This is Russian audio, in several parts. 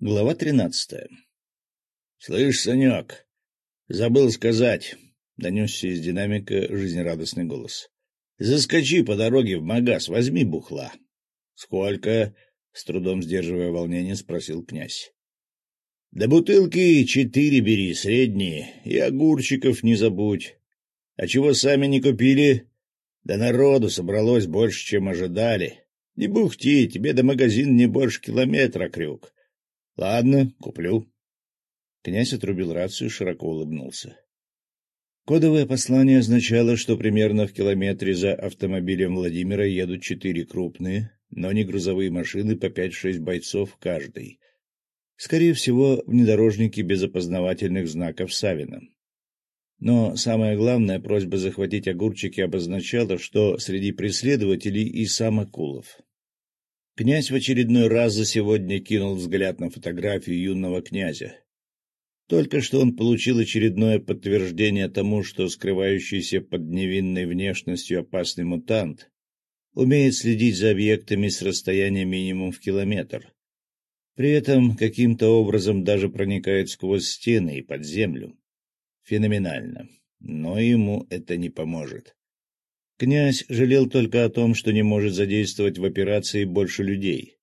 Глава тринадцатая. — Слышь, Санек, забыл сказать, — донесся из динамика жизнерадостный голос. — Заскочи по дороге в магаз, возьми бухла. — Сколько? — с трудом сдерживая волнение, спросил князь. — Да бутылки четыре бери, средние, и огурчиков не забудь. А чего сами не купили? Да народу собралось больше, чем ожидали. Не бухти, тебе до магазина не больше километра, Крюк. — Ладно, куплю. Князь отрубил рацию и широко улыбнулся. Кодовое послание означало, что примерно в километре за автомобилем Владимира едут четыре крупные, но не грузовые машины по пять-шесть бойцов каждой. Скорее всего, внедорожники без опознавательных знаков Савина. Но самое главное, просьба захватить огурчики обозначала, что среди преследователей и сам Акулов. Князь в очередной раз за сегодня кинул взгляд на фотографию юного князя. Только что он получил очередное подтверждение тому, что скрывающийся под невинной внешностью опасный мутант умеет следить за объектами с расстояния минимум в километр. При этом каким-то образом даже проникает сквозь стены и под землю. Феноменально. Но ему это не поможет. Князь жалел только о том, что не может задействовать в операции больше людей.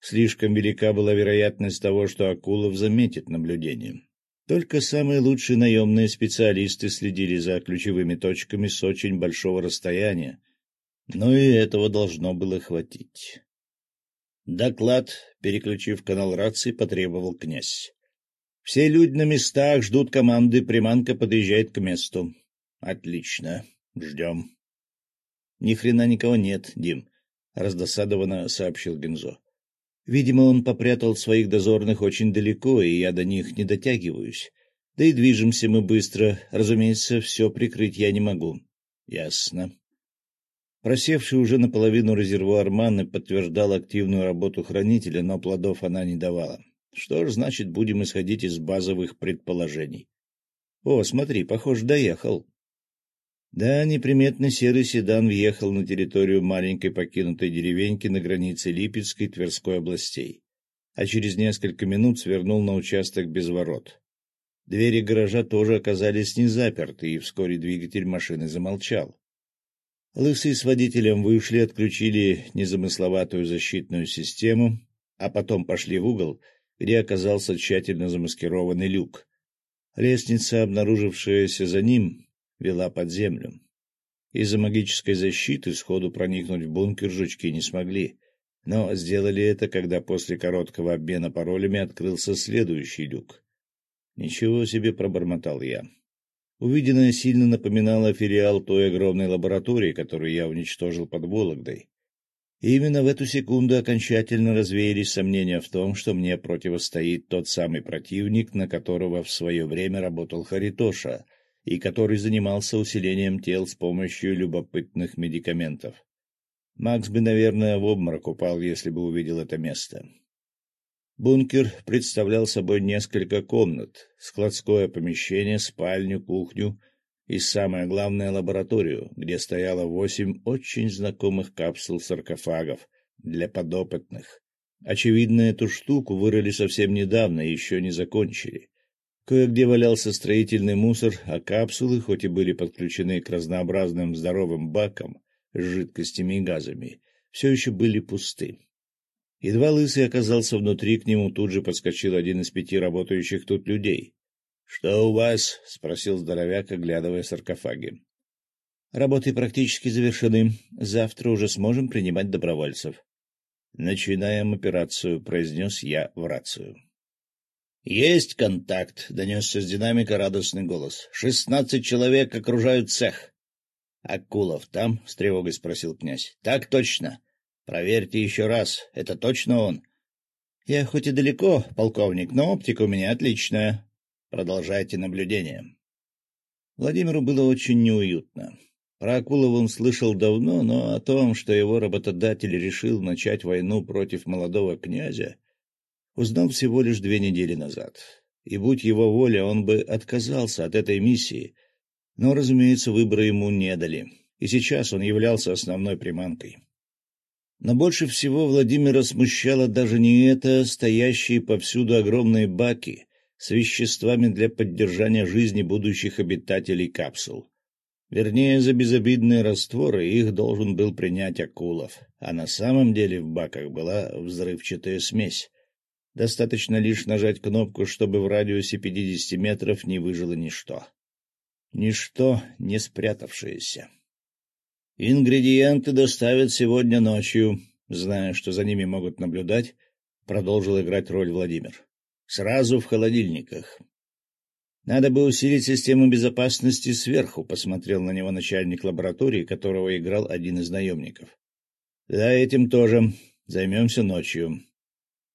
Слишком велика была вероятность того, что Акулов заметит наблюдение. Только самые лучшие наемные специалисты следили за ключевыми точками с очень большого расстояния, но и этого должно было хватить. Доклад, переключив канал рации, потребовал князь. «Все люди на местах ждут команды, приманка подъезжает к месту». «Отлично. Ждем». — Ни хрена никого нет, Дим, — раздосадованно сообщил Гензо. — Видимо, он попрятал своих дозорных очень далеко, и я до них не дотягиваюсь. Да и движемся мы быстро. Разумеется, все прикрыть я не могу. — Ясно. Просевший уже наполовину резервуар маны подтверждал активную работу хранителя, но плодов она не давала. Что ж, значит, будем исходить из базовых предположений. О, смотри, похоже, доехал. Да, неприметный серый седан въехал на территорию маленькой покинутой деревеньки на границе Липецкой и Тверской областей, а через несколько минут свернул на участок без ворот. Двери гаража тоже оказались не заперты, и вскоре двигатель машины замолчал. Лысые с водителем вышли, отключили незамысловатую защитную систему, а потом пошли в угол, где оказался тщательно замаскированный люк. Лестница, обнаружившаяся за ним, вела под землю. Из-за магической защиты сходу проникнуть в бункер жучки не смогли, но сделали это, когда после короткого обмена паролями открылся следующий люк. «Ничего себе!» — пробормотал я. Увиденное сильно напоминало филиал той огромной лаборатории, которую я уничтожил под Вологдой. И именно в эту секунду окончательно развеялись сомнения в том, что мне противостоит тот самый противник, на которого в свое время работал Харитоша, и который занимался усилением тел с помощью любопытных медикаментов. Макс бы, наверное, в обморок упал, если бы увидел это место. Бункер представлял собой несколько комнат, складское помещение, спальню, кухню и, самое главное, лабораторию, где стояло восемь очень знакомых капсул-саркофагов для подопытных. Очевидно, эту штуку вырыли совсем недавно и еще не закончили. Кое-где валялся строительный мусор, а капсулы, хоть и были подключены к разнообразным здоровым бакам с жидкостями и газами, все еще были пусты. Едва Лысый оказался внутри, к нему тут же подскочил один из пяти работающих тут людей. — Что у вас? — спросил здоровяк, оглядывая саркофаги. — Работы практически завершены. Завтра уже сможем принимать добровольцев. — Начинаем операцию, — произнес я в рацию. «Есть контакт», — донесся с динамика радостный голос. «Шестнадцать человек окружают цех». «Акулов там?» — с тревогой спросил князь. «Так точно. Проверьте еще раз. Это точно он?» «Я хоть и далеко, полковник, но оптика у меня отличная. Продолжайте наблюдение». Владимиру было очень неуютно. Про Акулова он слышал давно, но о том, что его работодатель решил начать войну против молодого князя, узнал всего лишь две недели назад. И будь его воля, он бы отказался от этой миссии. Но, разумеется, выбора ему не дали. И сейчас он являлся основной приманкой. Но больше всего Владимира смущало даже не это, стоящие повсюду огромные баки с веществами для поддержания жизни будущих обитателей капсул. Вернее, за безобидные растворы их должен был принять Акулов, а на самом деле в баках была взрывчатая смесь. Достаточно лишь нажать кнопку, чтобы в радиусе 50 метров не выжило ничто. Ничто, не спрятавшееся. «Ингредиенты доставят сегодня ночью», зная, что за ними могут наблюдать, продолжил играть роль Владимир. «Сразу в холодильниках. Надо бы усилить систему безопасности сверху, посмотрел на него начальник лаборатории, которого играл один из наемников. Да, этим тоже. Займемся ночью.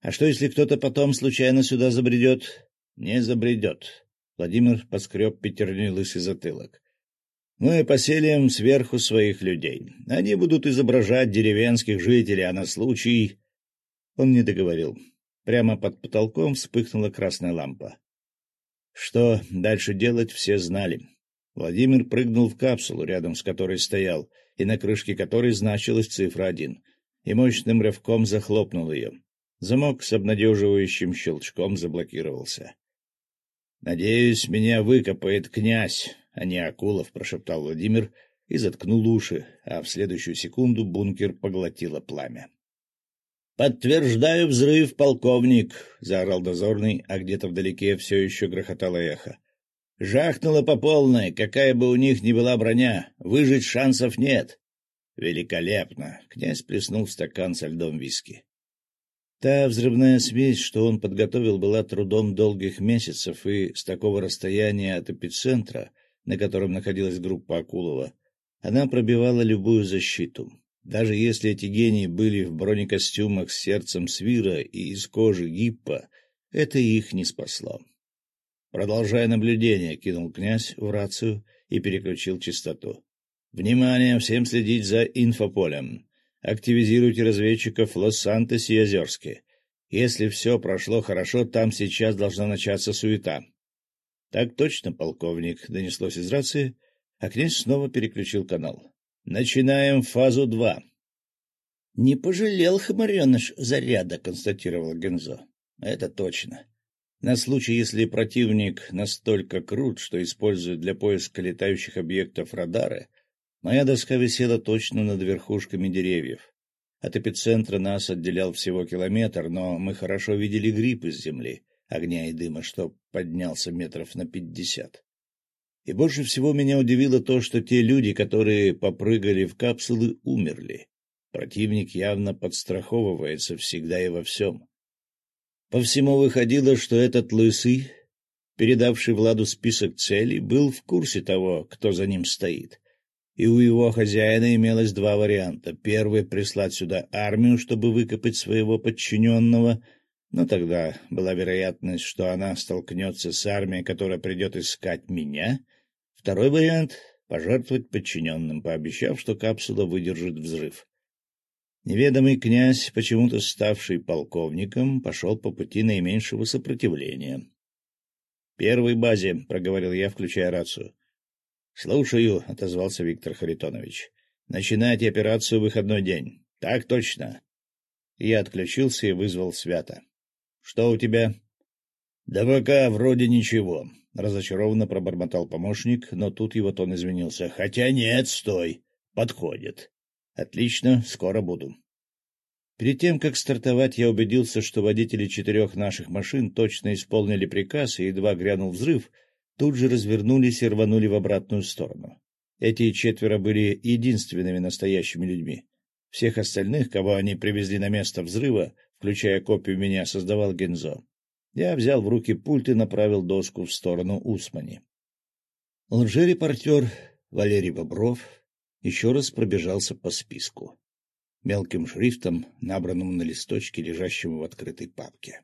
А что, если кто-то потом случайно сюда забредет? Не забредет. Владимир поскреб пятерней лысый затылок. Мы поселим сверху своих людей. Они будут изображать деревенских жителей, а на случай... Он не договорил. Прямо под потолком вспыхнула красная лампа. Что дальше делать, все знали. Владимир прыгнул в капсулу, рядом с которой стоял, и на крышке которой значилась цифра один, и мощным рывком захлопнул ее. Замок с обнадеживающим щелчком заблокировался. — Надеюсь, меня выкопает князь, а не Акулов, — прошептал Владимир и заткнул уши, а в следующую секунду бункер поглотило пламя. «Подтверждаю взрыв, полковник!» — заорал дозорный, а где-то вдалеке все еще грохотало эхо. «Жахнуло по полной, какая бы у них ни была броня, выжить шансов нет!» «Великолепно!» — князь плеснул в стакан со льдом виски. Та взрывная смесь, что он подготовил, была трудом долгих месяцев, и с такого расстояния от эпицентра, на котором находилась группа Акулова, она пробивала любую защиту. Даже если эти гении были в бронекостюмах с сердцем свира и из кожи гиппа, это их не спасло. «Продолжай наблюдение», — кинул князь в рацию и переключил частоту. «Внимание! Всем следить за инфополем. Активизируйте разведчиков Лос-Сантосе и Озерске. Если все прошло хорошо, там сейчас должна начаться суета». «Так точно, полковник», — донеслось из рации, а князь снова переключил канал. Начинаем фазу два. — Не пожалел хмареныш заряда, — констатировал Гензо. — Это точно. На случай, если противник настолько крут, что использует для поиска летающих объектов радары, моя доска висела точно над верхушками деревьев. От эпицентра нас отделял всего километр, но мы хорошо видели гриб из земли, огня и дыма, что поднялся метров на пятьдесят. И больше всего меня удивило то, что те люди, которые попрыгали в капсулы, умерли. Противник явно подстраховывается всегда и во всем. По всему выходило, что этот лысый, передавший Владу список целей, был в курсе того, кто за ним стоит. И у его хозяина имелось два варианта. Первый — прислать сюда армию, чтобы выкопать своего подчиненного, но тогда была вероятность, что она столкнется с армией, которая придет искать меня — Второй вариант — пожертвовать подчиненным, пообещав, что капсула выдержит взрыв. Неведомый князь, почему-то ставший полковником, пошел по пути наименьшего сопротивления. — Первой базе, — проговорил я, включая рацию. — Слушаю, — отозвался Виктор Харитонович. — Начинайте операцию в выходной день. — Так точно. Я отключился и вызвал Свята. — Что у тебя? — Да пока вроде ничего. — разочарованно пробормотал помощник, но тут его тон изменился. — Хотя нет, стой. Подходит. — Отлично, скоро буду. Перед тем, как стартовать, я убедился, что водители четырех наших машин точно исполнили приказ, и едва грянул взрыв, тут же развернулись и рванули в обратную сторону. Эти четверо были единственными настоящими людьми. Всех остальных, кого они привезли на место взрыва, включая копию меня, создавал Гензо. Я взял в руки пульт и направил доску в сторону Усмани. Лжерепортер Валерий Бобров еще раз пробежался по списку, мелким шрифтом, набранному на листочке, лежащем в открытой папке.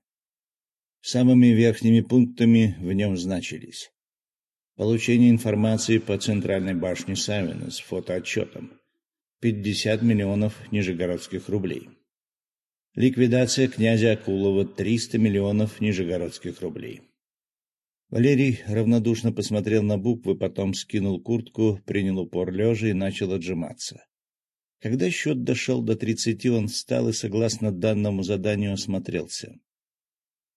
Самыми верхними пунктами в нем значились Получение информации по центральной башне Савина с фотоотчетом. 50 миллионов нижегородских рублей. Ликвидация князя Акулова — 300 миллионов нижегородских рублей. Валерий равнодушно посмотрел на буквы, потом скинул куртку, принял упор лежа и начал отжиматься. Когда счет дошел до тридцати, он встал и, согласно данному заданию, осмотрелся.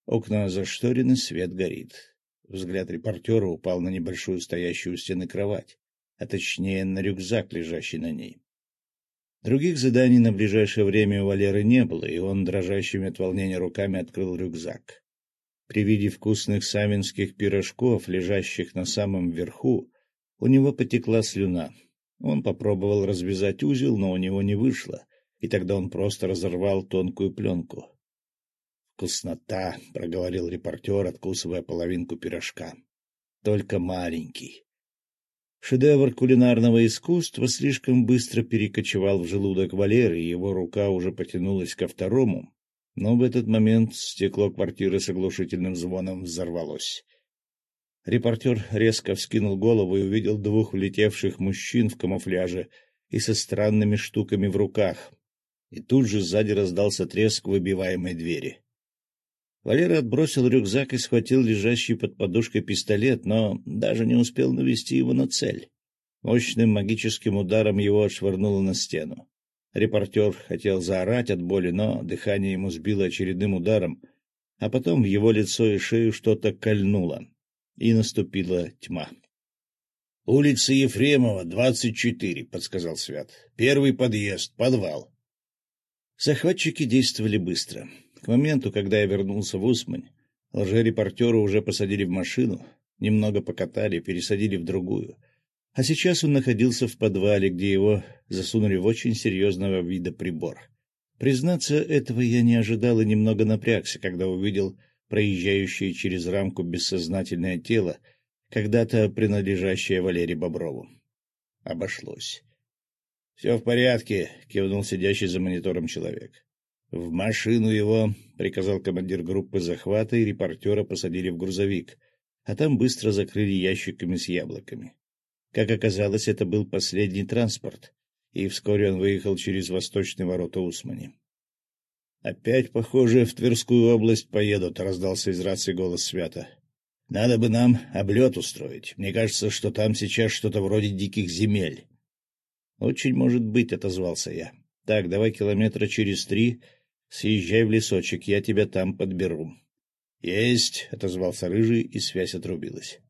Окна зашторены, свет горит. Взгляд репортера упал на небольшую стоящую у стены кровать, а точнее на рюкзак, лежащий на ней. Других заданий на ближайшее время у Валеры не было, и он дрожащими от волнения руками открыл рюкзак. При виде вкусных савинских пирожков, лежащих на самом верху, у него потекла слюна. Он попробовал развязать узел, но у него не вышло, и тогда он просто разорвал тонкую пленку. «Вкуснота!» — проговорил репортер, откусывая половинку пирожка. «Только маленький». Шедевр кулинарного искусства слишком быстро перекочевал в желудок Валеры, и его рука уже потянулась ко второму, но в этот момент стекло квартиры с оглушительным звоном взорвалось. Репортер резко вскинул голову и увидел двух влетевших мужчин в камуфляже и со странными штуками в руках. И тут же сзади раздался треск выбиваемой двери. Валера отбросил рюкзак и схватил лежащий под подушкой пистолет, но даже не успел навести его на цель. Мощным магическим ударом его отшвырнуло на стену. Репортер хотел заорать от боли, но дыхание ему сбило очередным ударом, а потом в его лицо и шею что-то кольнуло, и наступила тьма. — Улица Ефремова, двадцать четыре, — подсказал Свят. — Первый подъезд, подвал. Захватчики действовали быстро. К моменту, когда я вернулся в Усмань, лжерепортера уже посадили в машину, немного покатали, пересадили в другую. А сейчас он находился в подвале, где его засунули в очень серьезного вида прибор. Признаться, этого я не ожидал и немного напрягся, когда увидел проезжающее через рамку бессознательное тело, когда-то принадлежащее Валерию Боброву. Обошлось. — Все в порядке, — кивнул сидящий за монитором человек. — В машину его, — приказал командир группы захвата, и репортера посадили в грузовик, а там быстро закрыли ящиками с яблоками. Как оказалось, это был последний транспорт, и вскоре он выехал через восточные ворота Усмани. — Опять, похоже, в Тверскую область поедут, — раздался из рации голос Свята. — Надо бы нам облет устроить. Мне кажется, что там сейчас что-то вроде диких земель. — Очень может быть, — отозвался я. — Так, давай километра через три Съезжай в лесочек, я тебя там подберу. — Есть, — отозвался Рыжий, и связь отрубилась.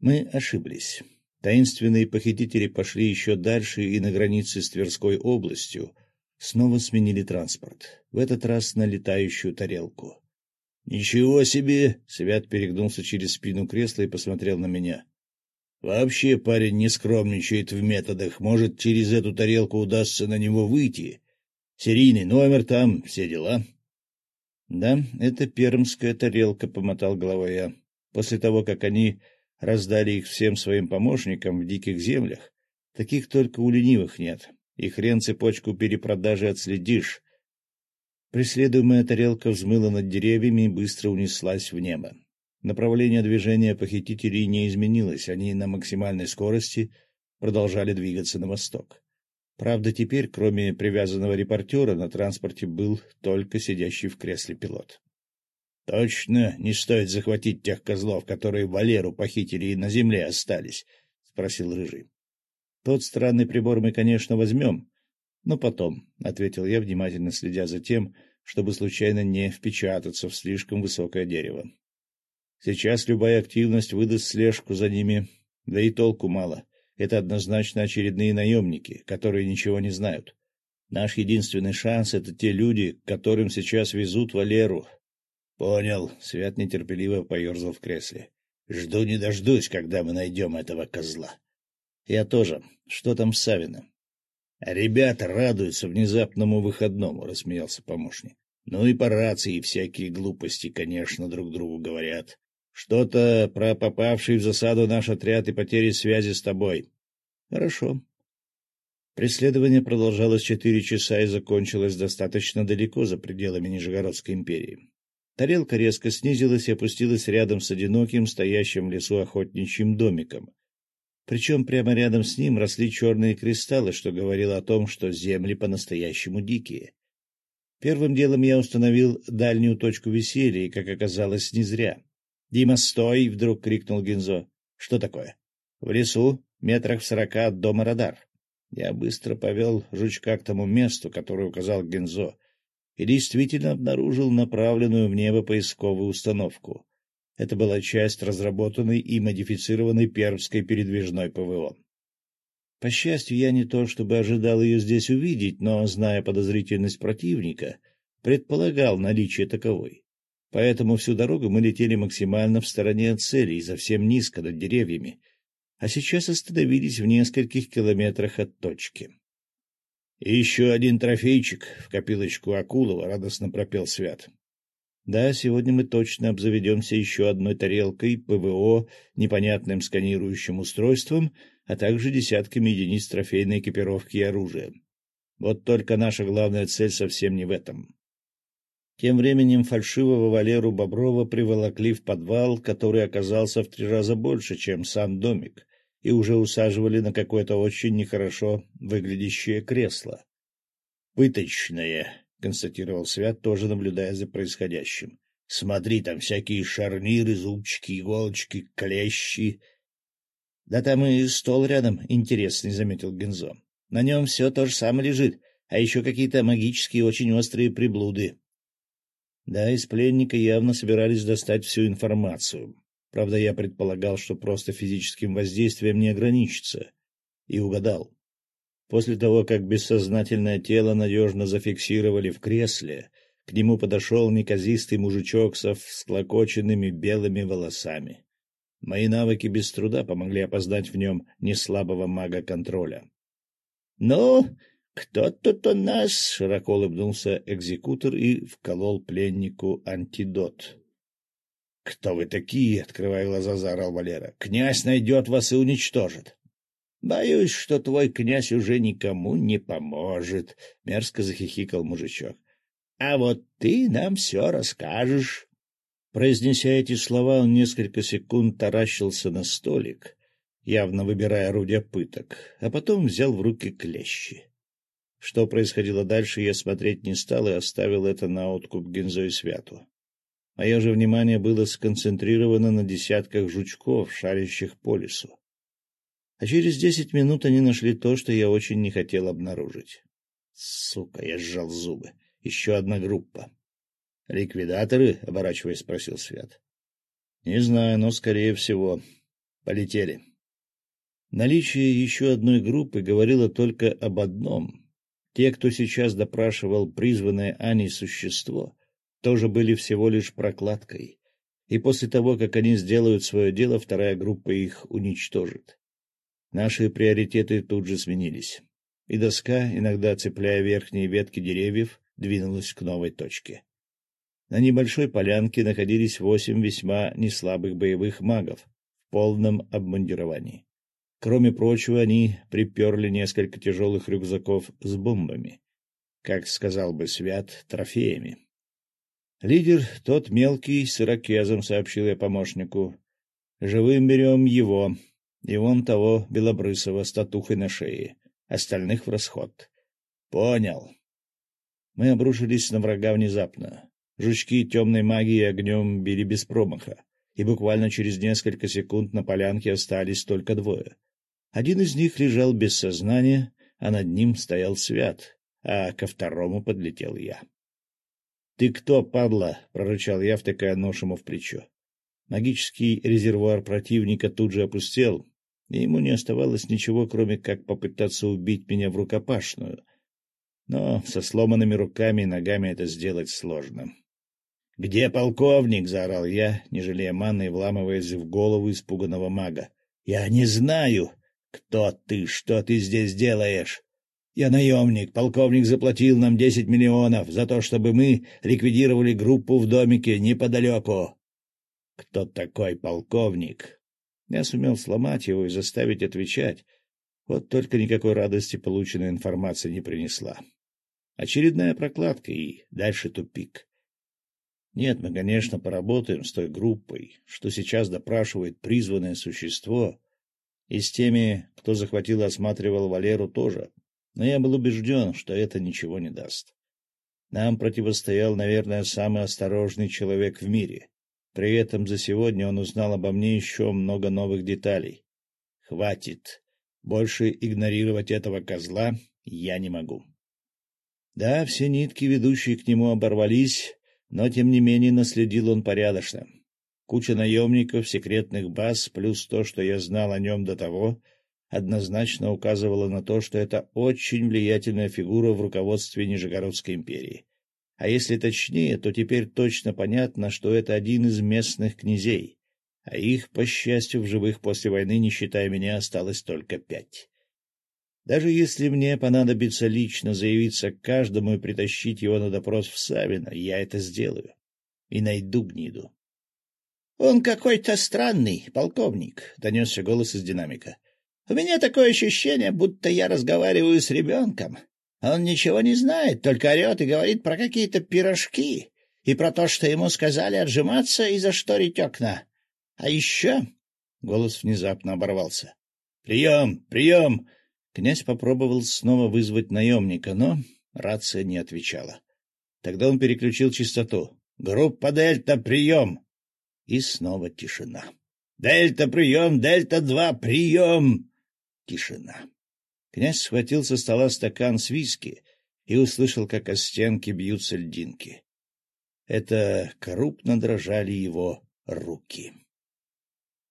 Мы ошиблись. Таинственные похитители пошли еще дальше и на границе с Тверской областью снова сменили транспорт, в этот раз на летающую тарелку. — Ничего себе! — Свят перегнулся через спину кресла и посмотрел на меня. — Вообще парень не скромничает в методах. Может, через эту тарелку удастся на него выйти Серийный номер там, все дела. — Да, это пермская тарелка, — помотал головой я. После того, как они раздали их всем своим помощникам в диких землях, таких только у ленивых нет, и хрен цепочку перепродажи отследишь. Преследуемая тарелка взмыла над деревьями и быстро унеслась в небо. Направление движения похитителей не изменилось, они на максимальной скорости продолжали двигаться на восток. Правда, теперь, кроме привязанного репортера, на транспорте был только сидящий в кресле пилот. — Точно не стоит захватить тех козлов, которые Валеру похитили и на земле остались? — спросил Рыжий. — Тот странный прибор мы, конечно, возьмем, но потом, — ответил я, внимательно следя за тем, чтобы случайно не впечататься в слишком высокое дерево. Сейчас любая активность выдаст слежку за ними, да и толку мало. Это однозначно очередные наемники, которые ничего не знают. Наш единственный шанс — это те люди, которым сейчас везут Валеру. — Понял. Свят нетерпеливо поерзал в кресле. — Жду не дождусь, когда мы найдем этого козла. — Я тоже. Что там с Савиным? — Ребята радуются внезапному выходному, — рассмеялся помощник. — Ну и по рации всякие глупости, конечно, друг другу говорят. Что-то про попавший в засаду наш отряд и потери связи с тобой. Хорошо. Преследование продолжалось четыре часа и закончилось достаточно далеко за пределами Нижегородской империи. Тарелка резко снизилась и опустилась рядом с одиноким, стоящим в лесу охотничьим домиком. Причем прямо рядом с ним росли черные кристаллы, что говорило о том, что земли по-настоящему дикие. Первым делом я установил дальнюю точку веселья, и, как оказалось, не зря. — Дима, стой! — вдруг крикнул Гинзо. — Что такое? — В лесу, метрах в сорока от дома радар. Я быстро повел жучка к тому месту, которое указал Гензо, и действительно обнаружил направленную в небо поисковую установку. Это была часть разработанной и модифицированной пермской передвижной ПВО. По счастью, я не то чтобы ожидал ее здесь увидеть, но, зная подозрительность противника, предполагал наличие таковой. Поэтому всю дорогу мы летели максимально в стороне от цели и совсем низко над деревьями, а сейчас остановились в нескольких километрах от точки. — еще один трофейчик в копилочку Акулова, — радостно пропел Свят. Да, сегодня мы точно обзаведемся еще одной тарелкой ПВО, непонятным сканирующим устройством, а также десятками единиц трофейной экипировки и оружия. Вот только наша главная цель совсем не в этом. Тем временем фальшивого Валеру Боброва приволокли в подвал, который оказался в три раза больше, чем сам домик, и уже усаживали на какое-то очень нехорошо выглядящее кресло. «Пыточное», — констатировал Свят, тоже наблюдая за происходящим. «Смотри, там всякие шарниры, зубчики, иголочки, клещи». «Да там и стол рядом интересный», — заметил Гензо. «На нем все то же самое лежит, а еще какие-то магические очень острые приблуды». Да, из пленника явно собирались достать всю информацию. Правда, я предполагал, что просто физическим воздействием не ограничится. И угадал. После того, как бессознательное тело надежно зафиксировали в кресле, к нему подошел неказистый мужичок со всклокоченными белыми волосами. Мои навыки без труда помогли опознать в нем неслабого мага контроля. — Ну, кто тут у нас? — широко улыбнулся экзекутор и вколол пленнику антидот. — Кто вы такие? — открывая глаза, заорал Валера. — Князь найдет вас и уничтожит. — Боюсь, что твой князь уже никому не поможет, — мерзко захихикал мужичок. — А вот ты нам все расскажешь. Произнеся эти слова, он несколько секунд таращился на столик, явно выбирая орудия пыток, а потом взял в руки клещи. Что происходило дальше, я смотреть не стал и оставил это на откуп Гензо и Святу. Мое же внимание было сконцентрировано на десятках жучков, шарящих по лесу. А через десять минут они нашли то, что я очень не хотел обнаружить. Сука, я сжал зубы. Еще одна группа. «Ликвидаторы?» — оборачиваясь, спросил Свят. «Не знаю, но, скорее всего, полетели». Наличие еще одной группы говорило только об одном. Те, кто сейчас допрашивал призванное Аней существо, тоже были всего лишь прокладкой, и после того, как они сделают свое дело, вторая группа их уничтожит. Наши приоритеты тут же сменились, и доска, иногда цепляя верхние ветки деревьев, двинулась к новой точке. На небольшой полянке находились восемь весьма неслабых боевых магов в полном обмундировании. Кроме прочего, они приперли несколько тяжелых рюкзаков с бомбами, как сказал бы Свят, трофеями. Лидер, тот мелкий, с ирокезом, сообщил я помощнику. Живым берем его, и вон того белобрысого с татухой на шее. Остальных в расход. Понял. Мы обрушились на врага внезапно. Жучки темной магии огнем били без промаха, и буквально через несколько секунд на полянке остались только двое. Один из них лежал без сознания, а над ним стоял свят, а ко второму подлетел я. — Ты кто, падла? — прорычал я, втыкая нож ему в плечо. Магический резервуар противника тут же опустел, и ему не оставалось ничего, кроме как попытаться убить меня в рукопашную. Но со сломанными руками и ногами это сделать сложно. — Где полковник? — заорал я, не жалея маны вламываясь в голову испуганного мага. — Я не знаю. Кто ты? Что ты здесь делаешь? Я наемник. Полковник заплатил нам десять миллионов за то, чтобы мы ликвидировали группу в домике неподалеку. Кто такой полковник? Я сумел сломать его и заставить отвечать. Вот только никакой радости полученная информация не принесла. Очередная прокладка и дальше тупик. Нет, мы, конечно, поработаем с той группой, что сейчас допрашивает призванное существо, и с теми, кто захватил и осматривал Валеру, тоже но я был убежден, что это ничего не даст. Нам противостоял, наверное, самый осторожный человек в мире. При этом за сегодня он узнал обо мне еще много новых деталей. Хватит. Больше игнорировать этого козла я не могу. Да, все нитки, ведущие к нему, оборвались, но, тем не менее, наследил он порядочно. Куча наемников, секретных баз, плюс то, что я знал о нем до того, однозначно указывало на то, что это очень влиятельная фигура в руководстве Нижегородской империи. А если точнее, то теперь точно понятно, что это один из местных князей, а их, по счастью, в живых после войны, не считая меня, осталось только пять. Даже если мне понадобится лично заявиться к каждому и притащить его на допрос в Савино, я это сделаю. И найду гниду. — Он какой-то странный, полковник, — донесся голос из динамика. — У меня такое ощущение, будто я разговариваю с ребенком. Он ничего не знает, только орет и говорит про какие-то пирожки и про то, что ему сказали отжиматься и зашторить окна. А еще... Голос внезапно оборвался. — Прием! Прием! Князь попробовал снова вызвать наемника, но рация не отвечала. Тогда он переключил частоту. «Группа Дельта, прием!» И снова тишина. «Дельта, прием! Дельта-2, прием!» Тишина. Князь схватил со стола стакан с виски и услышал, как о стенки бьются льдинки. Это крупно дрожали его руки.